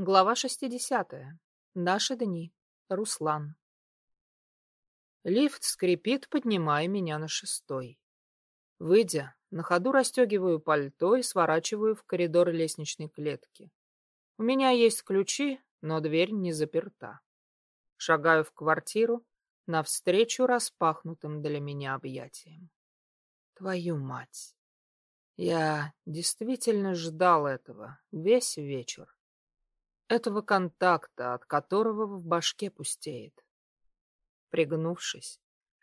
Глава 60. Наши дни. Руслан. Лифт скрипит, поднимая меня на шестой. Выйдя, на ходу расстегиваю пальто и сворачиваю в коридор лестничной клетки. У меня есть ключи, но дверь не заперта. Шагаю в квартиру, навстречу распахнутым для меня объятиям. Твою мать! Я действительно ждал этого весь вечер этого контакта, от которого в башке пустеет. Пригнувшись,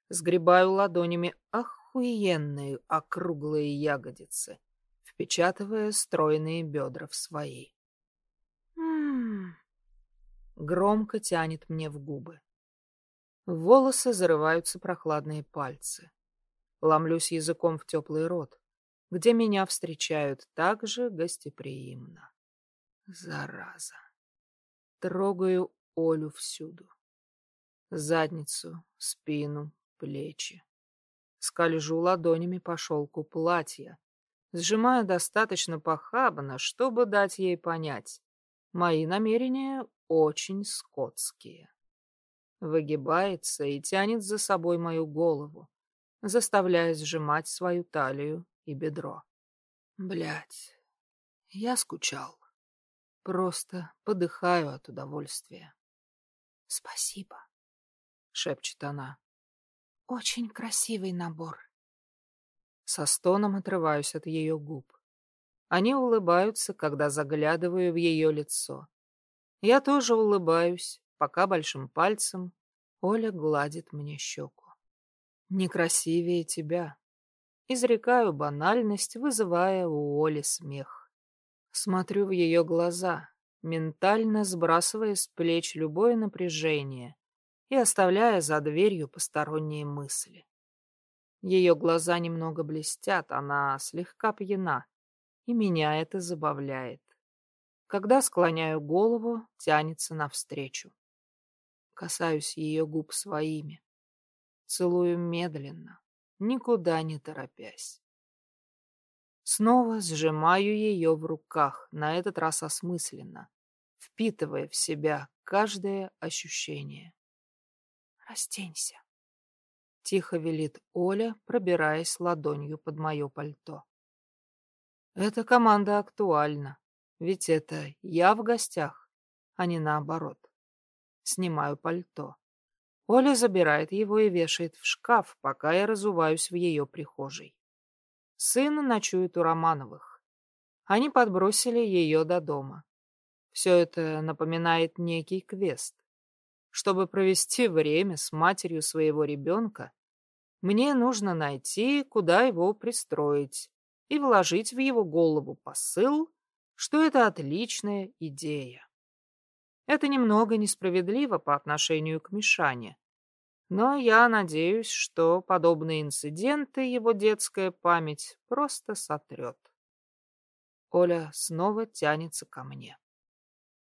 сгребаю ладонями охуенные округлые ягодицы, впечатывая стройные бедра в свои. М-м-м. Громко тянет мне в губы. В волосы зарываются прохладные пальцы. Ломлюсь языком в теплый рот, где меня встречают так же гостеприимно. Зараза. Трогаю Олю всюду. Задницу, спину, плечи. Скольжу ладонями по шелку платья, сжимая достаточно похабно, чтобы дать ей понять. Мои намерения очень скотские. Выгибается и тянет за собой мою голову, заставляя сжимать свою талию и бедро. Блять, я скучал. Просто подыхаю от удовольствия. — Спасибо, — шепчет она. — Очень красивый набор. Со стоном отрываюсь от ее губ. Они улыбаются, когда заглядываю в ее лицо. Я тоже улыбаюсь, пока большим пальцем Оля гладит мне щеку. Некрасивее тебя. Изрекаю банальность, вызывая у Оли смех. Смотрю в ее глаза, ментально сбрасывая с плеч любое напряжение и оставляя за дверью посторонние мысли. Ее глаза немного блестят, она слегка пьяна, и меня это забавляет. Когда склоняю голову, тянется навстречу. Касаюсь ее губ своими. Целую медленно, никуда не торопясь. Снова сжимаю ее в руках, на этот раз осмысленно, впитывая в себя каждое ощущение. «Растенься», — тихо велит Оля, пробираясь ладонью под мое пальто. Эта команда актуальна, ведь это я в гостях, а не наоборот. Снимаю пальто. Оля забирает его и вешает в шкаф, пока я разуваюсь в ее прихожей. Сын ночует у Романовых. Они подбросили ее до дома. Все это напоминает некий квест. Чтобы провести время с матерью своего ребенка, мне нужно найти, куда его пристроить, и вложить в его голову посыл, что это отличная идея. Это немного несправедливо по отношению к Мишане, но я надеюсь, что подобные инциденты его детская память просто сотрет. Оля снова тянется ко мне.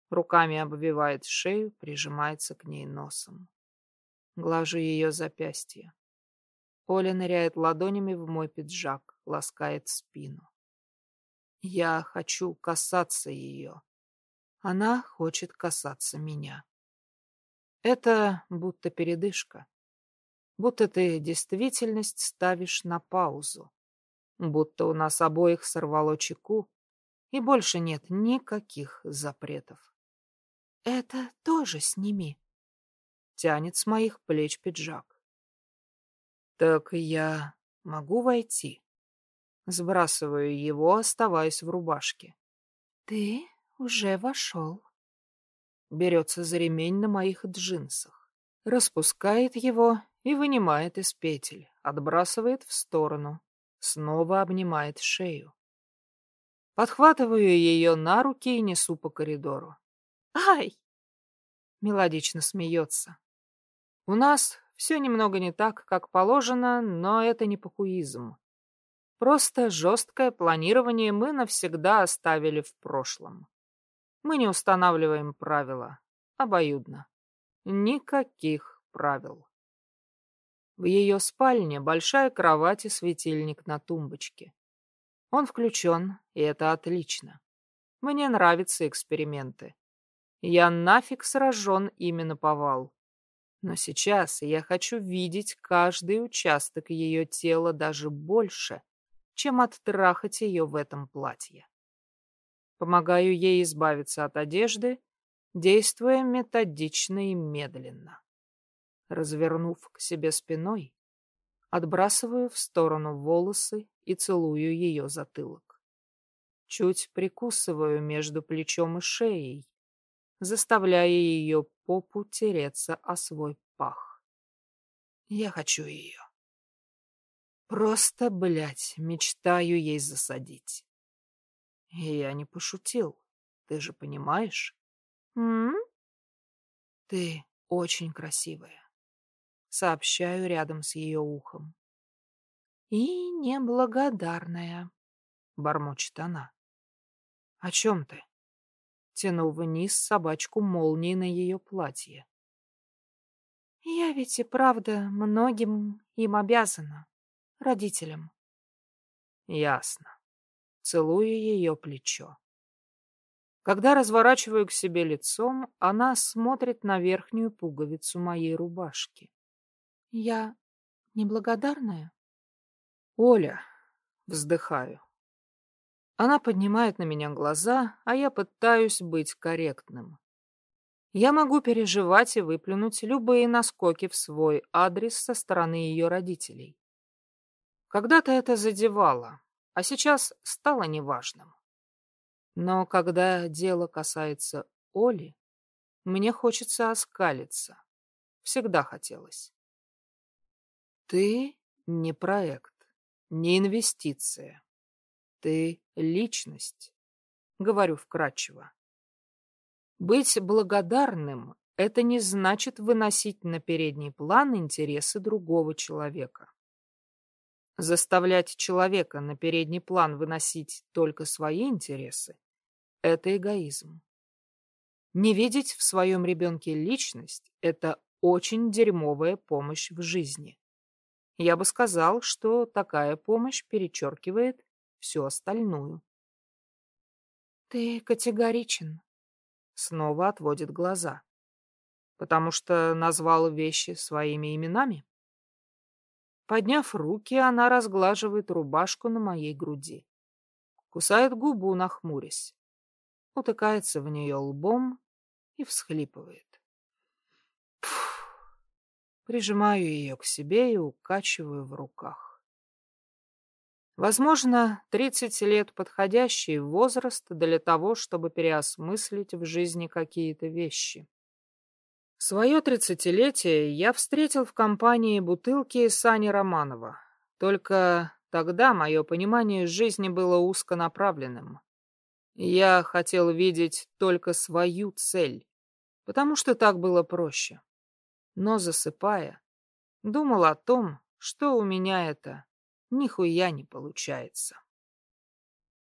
Руками обвивает шею, прижимается к ней носом. Глажу ее запястье. Оля ныряет ладонями в мой пиджак, ласкает спину. Я хочу касаться ее. Она хочет касаться меня. Это будто передышка будто ты действительность ставишь на паузу, будто у нас обоих сорвало чеку, и больше нет никаких запретов. «Это тоже сними», — тянет с моих плеч пиджак. «Так я могу войти?» Сбрасываю его, оставаясь в рубашке. «Ты уже вошел». Берется за ремень на моих джинсах, распускает его и вынимает из петель, отбрасывает в сторону, снова обнимает шею. Подхватываю ее на руки и несу по коридору. «Ай!» Мелодично смеется. У нас все немного не так, как положено, но это не похуизм. Просто жесткое планирование мы навсегда оставили в прошлом. Мы не устанавливаем правила. Обоюдно. Никаких правил. В ее спальне большая кровать и светильник на тумбочке. Он включен, и это отлично. Мне нравятся эксперименты. Я нафиг сражен именно повал. Но сейчас я хочу видеть каждый участок ее тела даже больше, чем оттрахать ее в этом платье. Помогаю ей избавиться от одежды, действуя методично и медленно. Развернув к себе спиной, отбрасываю в сторону волосы и целую ее затылок. Чуть прикусываю между плечом и шеей, заставляя ее попу тереться о свой пах. Я хочу ее. Просто, блядь, мечтаю ей засадить. И я не пошутил, ты же понимаешь? М? Ты очень красивая. Сообщаю рядом с ее ухом. И неблагодарная, бормочет она. О чем ты? Тяну вниз собачку молнии на ее платье. Я ведь и правда многим им обязана, родителям. Ясно. Целую ее плечо. Когда разворачиваю к себе лицом, она смотрит на верхнюю пуговицу моей рубашки. Я неблагодарная? Оля, вздыхаю. Она поднимает на меня глаза, а я пытаюсь быть корректным. Я могу переживать и выплюнуть любые наскоки в свой адрес со стороны ее родителей. Когда-то это задевало, а сейчас стало неважным. Но когда дело касается Оли, мне хочется оскалиться. Всегда хотелось. Ты не проект, не инвестиция. Ты личность, говорю вкратчиво. Быть благодарным — это не значит выносить на передний план интересы другого человека. Заставлять человека на передний план выносить только свои интересы — это эгоизм. Не видеть в своем ребенке личность — это очень дерьмовая помощь в жизни. Я бы сказал, что такая помощь перечеркивает всю остальную. «Ты категоричен», — снова отводит глаза. «Потому что назвал вещи своими именами?» Подняв руки, она разглаживает рубашку на моей груди. Кусает губу, нахмурясь. Утыкается в нее лбом и всхлипывает. Прижимаю ее к себе и укачиваю в руках. Возможно, 30 лет — подходящий возраст для того, чтобы переосмыслить в жизни какие-то вещи. Свое тридцатилетие я встретил в компании бутылки Сани Романова. Только тогда мое понимание жизни было узконаправленным. Я хотел видеть только свою цель, потому что так было проще но, засыпая, думал о том, что у меня это нихуя не получается.